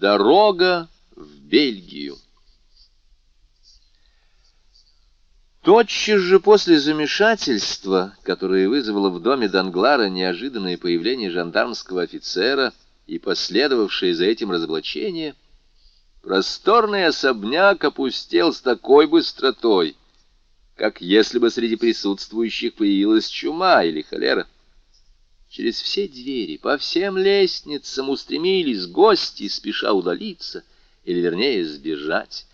Дорога в Бельгию. Тотчас же после замешательства, которое вызвало в доме Данглара неожиданное появление жандармского офицера и последовавшее за этим разоблачение, просторный особняк опустел с такой быстротой, как если бы среди присутствующих появилась чума или холера. Через все двери, по всем лестницам устремились гости, спеша удалиться, или, вернее, сбежать.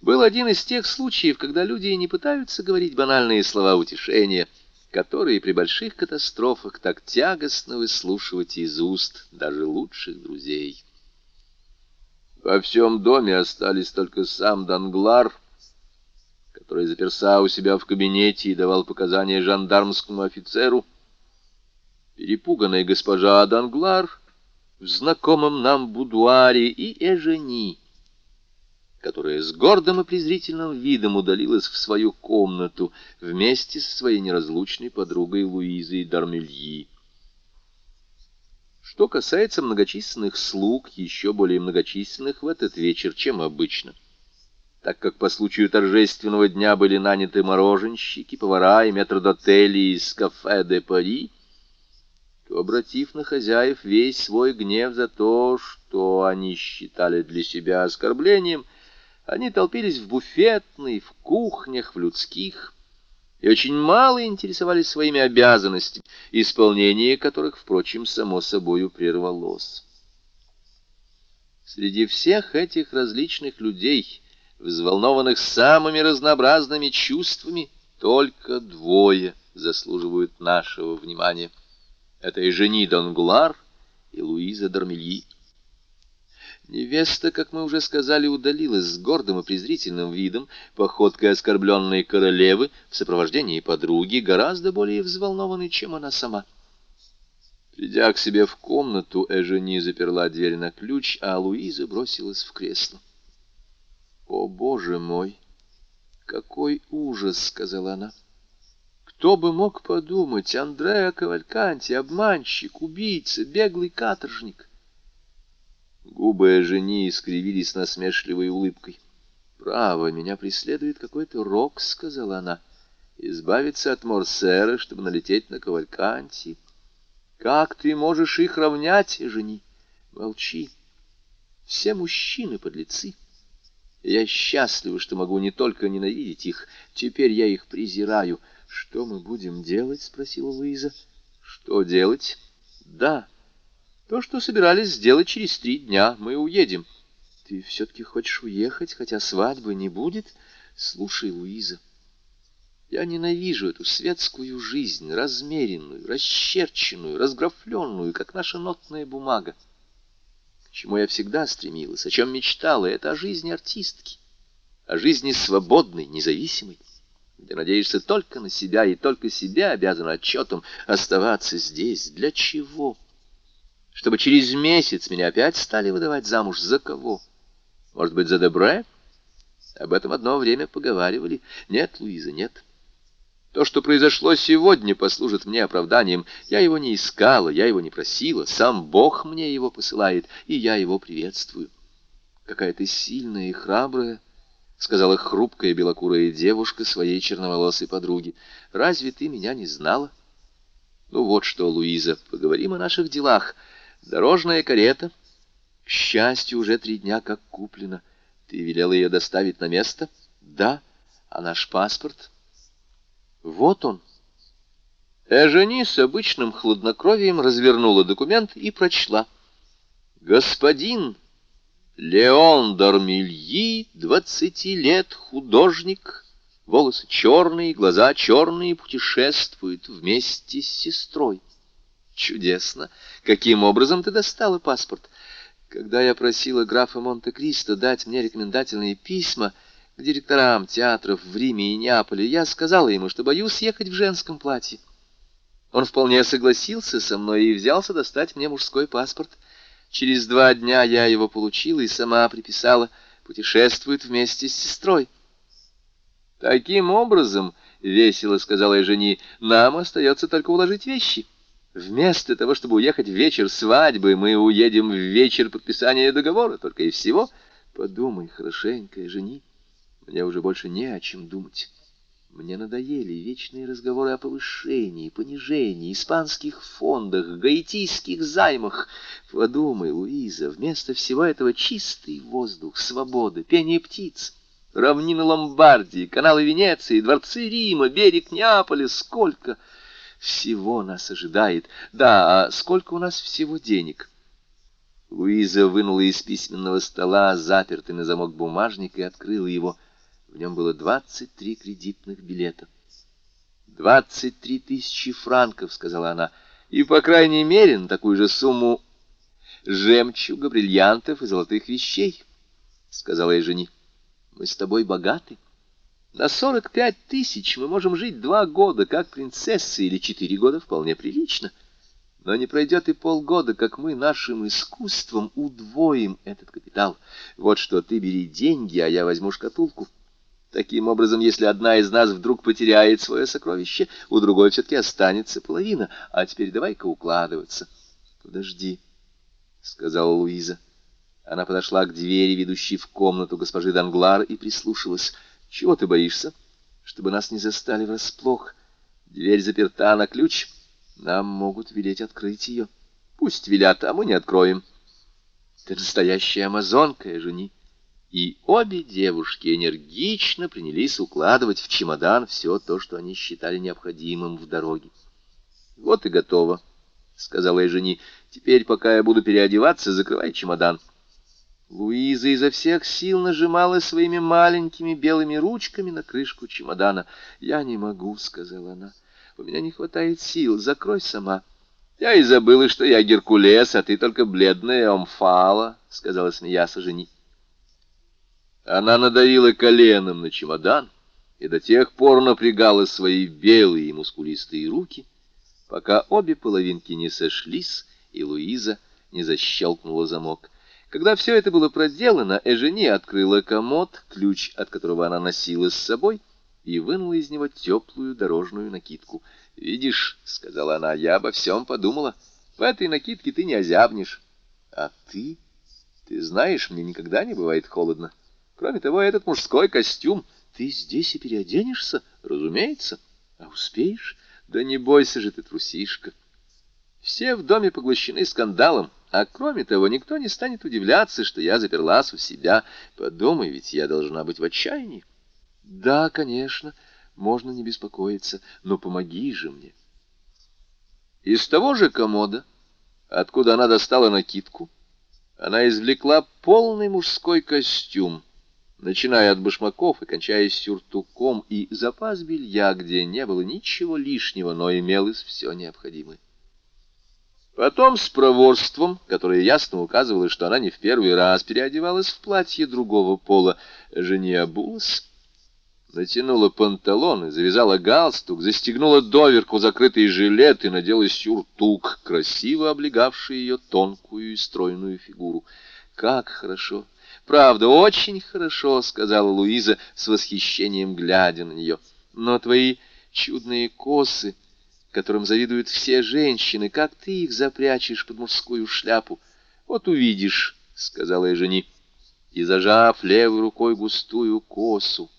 Был один из тех случаев, когда люди не пытаются говорить банальные слова утешения, которые при больших катастрофах так тягостно выслушивать из уст даже лучших друзей. Во всем доме остались только сам Данглар, который заперся у себя в кабинете и давал показания жандармскому офицеру, перепуганная госпожа Данглар в знакомом нам будуаре и Эжени, которая с гордым и презрительным видом удалилась в свою комнату вместе со своей неразлучной подругой Луизой Дармельи. Что касается многочисленных слуг, еще более многочисленных в этот вечер, чем обычно, так как по случаю торжественного дня были наняты мороженщики, повара и метрдотели из кафе де Пари, то, обратив на хозяев весь свой гнев за то, что они считали для себя оскорблением, они толпились в буфетной, в кухнях, в людских, и очень мало интересовались своими обязанностями, исполнение которых, впрочем, само собою прервалось. Среди всех этих различных людей, взволнованных самыми разнообразными чувствами, только двое заслуживают нашего внимания — это и жени Донглар, и Луиза Дармельи. Невеста, как мы уже сказали, удалилась с гордым и презрительным видом, походкой оскорбленной королевы, в сопровождении подруги, гораздо более взволнованной, чем она сама. Придя к себе в комнату, Эжени заперла дверь на ключ, а Луиза бросилась в кресло. «О, боже мой! Какой ужас!» — сказала она. Кто бы мог подумать, Андреа Кавальканти, обманщик, убийца, беглый каторжник. Губы жени искривились насмешливой улыбкой. «Право, меня преследует какой-то рок», — сказала она. «Избавиться от Морсера, чтобы налететь на Кавальканти. Как ты можешь их равнять, жени? Молчи. Все мужчины подлецы. Я счастлива, что могу не только ненавидеть их, теперь я их презираю». «Что мы будем делать?» — спросила Луиза. «Что делать?» «Да, то, что собирались сделать через три дня. Мы уедем». «Ты все-таки хочешь уехать, хотя свадьбы не будет?» «Слушай, Луиза, я ненавижу эту светскую жизнь, размеренную, расчерченную, разграфленную, как наша нотная бумага. К чему я всегда стремилась, о чем мечтала, это о жизни артистки, о жизни свободной, независимой где надеешься только на себя и только себя обязан отчетом оставаться здесь. Для чего? Чтобы через месяц меня опять стали выдавать замуж за кого? Может быть, за Дебре? Об этом одно время поговаривали. Нет, Луиза, нет. То, что произошло сегодня, послужит мне оправданием. Я его не искала, я его не просила. Сам Бог мне его посылает, и я его приветствую. Какая ты сильная и храбрая, — сказала хрупкая белокурая девушка своей черноволосой подруге. — Разве ты меня не знала? — Ну вот что, Луиза, поговорим о наших делах. Дорожная карета, к счастью, уже три дня как куплена. Ты велела ее доставить на место? — Да. А наш паспорт? — Вот он. Эжени с обычным хладнокровием развернула документ и прочла. «Господин Леон Дормильи, двадцати лет, художник, волосы черные, глаза черные, путешествует вместе с сестрой. Чудесно! Каким образом ты достала паспорт? Когда я просила графа Монте-Кристо дать мне рекомендательные письма к директорам театров в Риме и Неаполе, я сказала ему, что боюсь ехать в женском платье. Он вполне согласился со мной и взялся достать мне мужской паспорт — Через два дня я его получила и сама приписала, путешествует вместе с сестрой. Таким образом, — весело сказала я жени, — нам остается только уложить вещи. Вместо того, чтобы уехать в вечер свадьбы, мы уедем в вечер подписания договора, только и всего. Подумай хорошенько, жени. Мне уже больше не о чем думать. Мне надоели вечные разговоры о повышении, понижении, испанских фондах, гаитийских займах. Подумай, Луиза, вместо всего этого чистый воздух, свобода, пение птиц, равнины Ломбардии, каналы Венеции, дворцы Рима, берег Неаполя. Сколько всего нас ожидает. Да, а сколько у нас всего денег? Луиза вынула из письменного стола запертый на замок бумажник и открыла его. В нем было двадцать три кредитных билета. «Двадцать три тысячи франков», — сказала она, — «и, по крайней мере, на такую же сумму жемчуга, бриллиантов и золотых вещей», — сказала я жени. «Мы с тобой богаты». На сорок пять тысяч мы можем жить два года, как принцессы, или четыре года вполне прилично. Но не пройдет и полгода, как мы нашим искусством удвоим этот капитал. Вот что, ты бери деньги, а я возьму шкатулку. Таким образом, если одна из нас вдруг потеряет свое сокровище, у другой все-таки останется половина. А теперь давай-ка укладываться. Подожди, — сказала Луиза. Она подошла к двери, ведущей в комнату госпожи Данглар, и прислушалась — чего ты боишься? Чтобы нас не застали врасплох. Дверь заперта на ключ. Нам могут велеть открыть ее. Пусть велят, а мы не откроем. Ты настоящая амазонка, жени. И обе девушки энергично принялись укладывать в чемодан все то, что они считали необходимым в дороге. Вот и готово, — сказала я жени. Теперь, пока я буду переодеваться, закрывай чемодан. — Луиза изо всех сил нажимала своими маленькими белыми ручками на крышку чемодана. «Я не могу», — сказала она. «У меня не хватает сил. Закрой сама». «Я и забыла, что я Геркулес, а ты только бледная Омфала», — сказала смеясь жени. Она надавила коленом на чемодан и до тех пор напрягала свои белые и мускулистые руки, пока обе половинки не сошлись, и Луиза не защелкнула замок. Когда все это было проделано, Эжени открыла комод, ключ от которого она носила с собой, и вынула из него теплую дорожную накидку. «Видишь», — сказала она, — «я обо всем подумала. В этой накидке ты не озябнешь. А ты? Ты знаешь, мне никогда не бывает холодно. Кроме того, этот мужской костюм. Ты здесь и переоденешься? Разумеется. А успеешь? Да не бойся же ты, трусишка». Все в доме поглощены скандалом, а кроме того, никто не станет удивляться, что я заперлась у себя. Подумай, ведь я должна быть в отчаянии. Да, конечно, можно не беспокоиться, но помоги же мне. Из того же комода, откуда она достала накидку, она извлекла полный мужской костюм, начиная от башмаков и кончая сюртуком, и запас белья, где не было ничего лишнего, но имелось все необходимое. Потом с проворством, которое ясно указывало, что она не в первый раз переодевалась в платье другого пола, жене обулась, натянула панталоны, завязала галстук, застегнула доверху закрытый жилет и надела сюртук, красиво облегавший ее тонкую и стройную фигуру. «Как хорошо! Правда, очень хорошо!» — сказала Луиза с восхищением, глядя на нее. «Но твои чудные косы...» которым завидуют все женщины, как ты их запрячешь под мужскую шляпу? Вот увидишь, — сказала я жени, и, зажав левой рукой густую косу,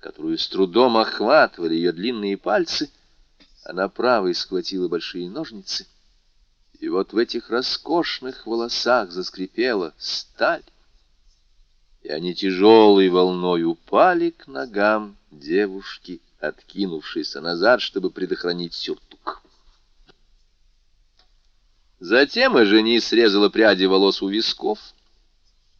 которую с трудом охватывали ее длинные пальцы, она правой схватила большие ножницы, и вот в этих роскошных волосах заскрипела сталь, и они тяжелой волной упали к ногам девушки, откинувшийся назад, чтобы предохранить сюртук. Затем Эжени срезала пряди волос у висков.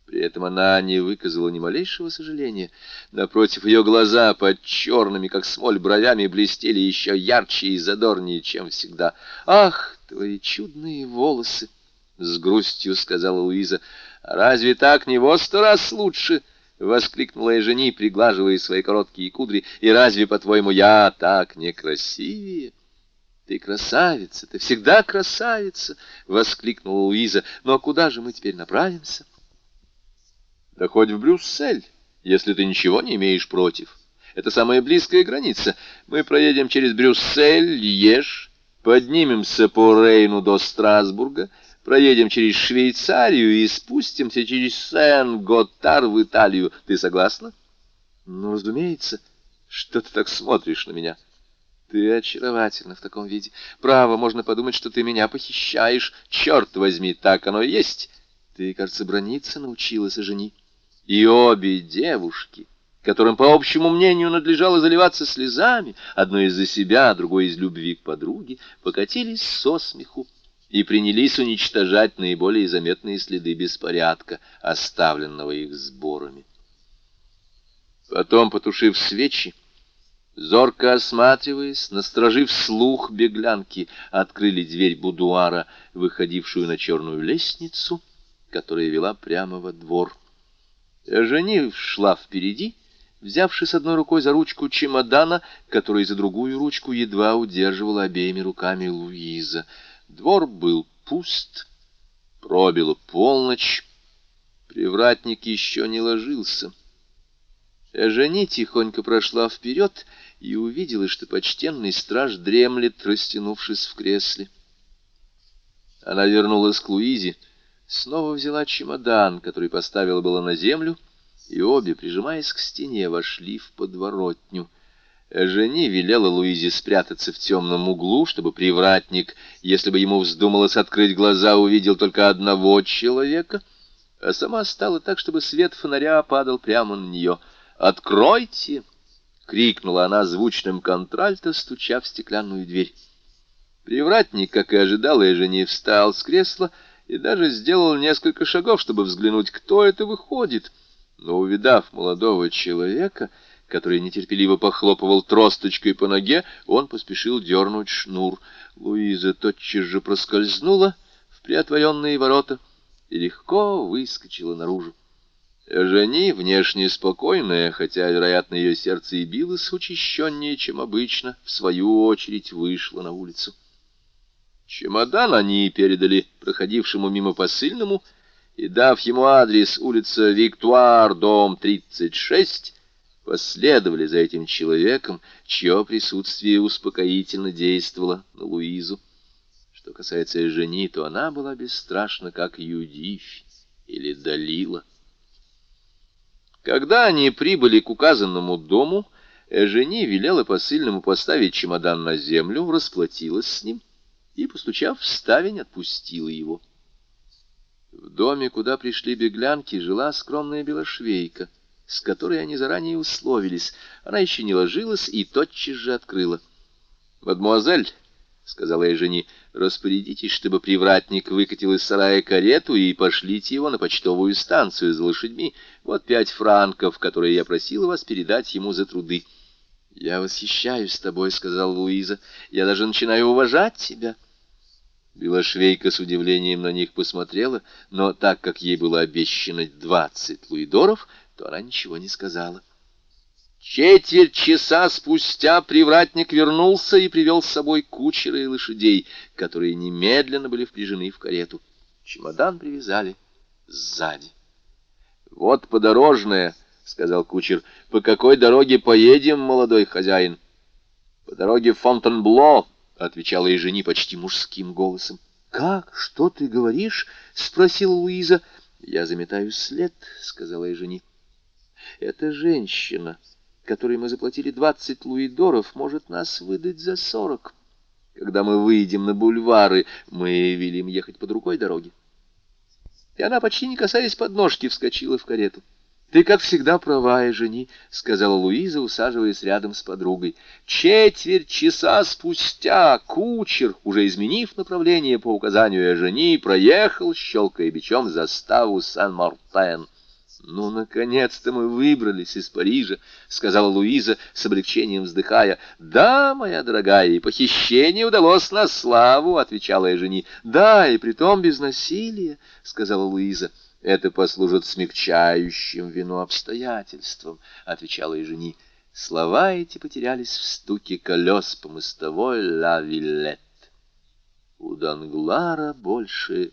При этом она не выказала ни малейшего сожаления. Напротив, ее глаза под черными, как смоль, бровями блестели еще ярче и задорнее, чем всегда. «Ах, твои чудные волосы!» — с грустью сказала Луиза. «Разве так не во сто раз лучше?» — воскликнула жени, приглаживая свои короткие кудри. «И разве, по-твоему, я так некрасивее?» «Ты красавица, ты всегда красавица!» — воскликнула Луиза. «Но куда же мы теперь направимся?» «Да хоть в Брюссель, если ты ничего не имеешь против. Это самая близкая граница. Мы проедем через Брюссель, Льеж, Поднимемся по Рейну до Страсбурга, проедем через Швейцарию и спустимся через Сен-Готар в Италию. Ты согласна? Ну, разумеется. Что ты так смотришь на меня? Ты очаровательна в таком виде. Право, можно подумать, что ты меня похищаешь. Черт возьми, так оно и есть. Ты, кажется, брониться научилась, жени. И обе девушки которым, по общему мнению, надлежало заливаться слезами, одной из-за себя, другой из любви к подруге, покатились со смеху и принялись уничтожать наиболее заметные следы беспорядка, оставленного их сборами. Потом, потушив свечи, зорко осматриваясь, насторожив слух беглянки, открыли дверь будуара, выходившую на черную лестницу, которая вела прямо во двор. Жени шла впереди, взявшись одной рукой за ручку чемодана, который за другую ручку едва удерживала обеими руками Луиза. Двор был пуст, пробила полночь, привратник еще не ложился. Эжени тихонько прошла вперед и увидела, что почтенный страж дремлет, растянувшись в кресле. Она вернулась к Луизе, снова взяла чемодан, который поставила было на землю, и обе, прижимаясь к стене, вошли в подворотню. Жени велела Луизе спрятаться в темном углу, чтобы привратник, если бы ему вздумалось открыть глаза, увидел только одного человека, а сама стала так, чтобы свет фонаря падал прямо на нее. «Откройте!» — крикнула она звучным контральто, стуча в стеклянную дверь. Привратник, как и ожидала, Жени встал с кресла и даже сделал несколько шагов, чтобы взглянуть, кто это выходит — но, увидав молодого человека, который нетерпеливо похлопывал тросточкой по ноге, он поспешил дернуть шнур. Луиза тотчас же проскользнула в приотворенные ворота и легко выскочила наружу. Жени, внешне спокойная, хотя, вероятно, ее сердце и билось учащеннее, чем обычно, в свою очередь вышла на улицу. Чемодан они передали проходившему мимо посыльному, и, дав ему адрес улица Виктуар, дом 36, последовали за этим человеком, чье присутствие успокоительно действовало на Луизу. Что касается жени, то она была бесстрашна, как Юдифь или Далила. Когда они прибыли к указанному дому, Эжени велела посыльному поставить чемодан на землю, расплатилась с ним и, постучав в ставень, отпустила его. В доме, куда пришли беглянки, жила скромная белошвейка, с которой они заранее условились. Она еще не ложилась и тотчас же открыла. «Мадемуазель», — сказала я жени, — «распорядитесь, чтобы привратник выкатил из сарая карету и пошлите его на почтовую станцию за лошадьми. Вот пять франков, которые я просила вас передать ему за труды». «Я восхищаюсь тобой», — сказала Луиза. «Я даже начинаю уважать тебя». Белошвейка с удивлением на них посмотрела, но так как ей было обещано двадцать луидоров, то она ничего не сказала. Четверть часа спустя привратник вернулся и привел с собой кучера и лошадей, которые немедленно были впряжены в карету. Чемодан привязали сзади. — Вот подорожная, — сказал кучер. — По какой дороге поедем, молодой хозяин? — По дороге Фонтенбло, — отвечала и жени почти мужским голосом. — Как? Что ты говоришь? — спросила Луиза. — Я заметаю след, — сказала и жени. — Эта женщина, которой мы заплатили двадцать луидоров, может нас выдать за сорок. Когда мы выйдем на бульвары, мы велим ехать по другой дороге. И она, почти не касаясь подножки, вскочила в карету. «Ты, как всегда, права, жени», — сказала Луиза, усаживаясь рядом с подругой. Четверть часа спустя кучер, уже изменив направление по указанию жени, проехал, щелкая бичом, заставу Сан-Мартен. «Ну, наконец-то мы выбрались из Парижа», — сказала Луиза, с облегчением вздыхая. «Да, моя дорогая, и похищение удалось на славу», — отвечала жени. «Да, и притом без насилия», — сказала Луиза. Это послужит смягчающим вину обстоятельствам, — отвечала и жени. Слова эти потерялись в стуке колес по мостовой «Ла Виллет». У Данглара больше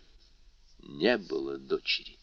не было дочери.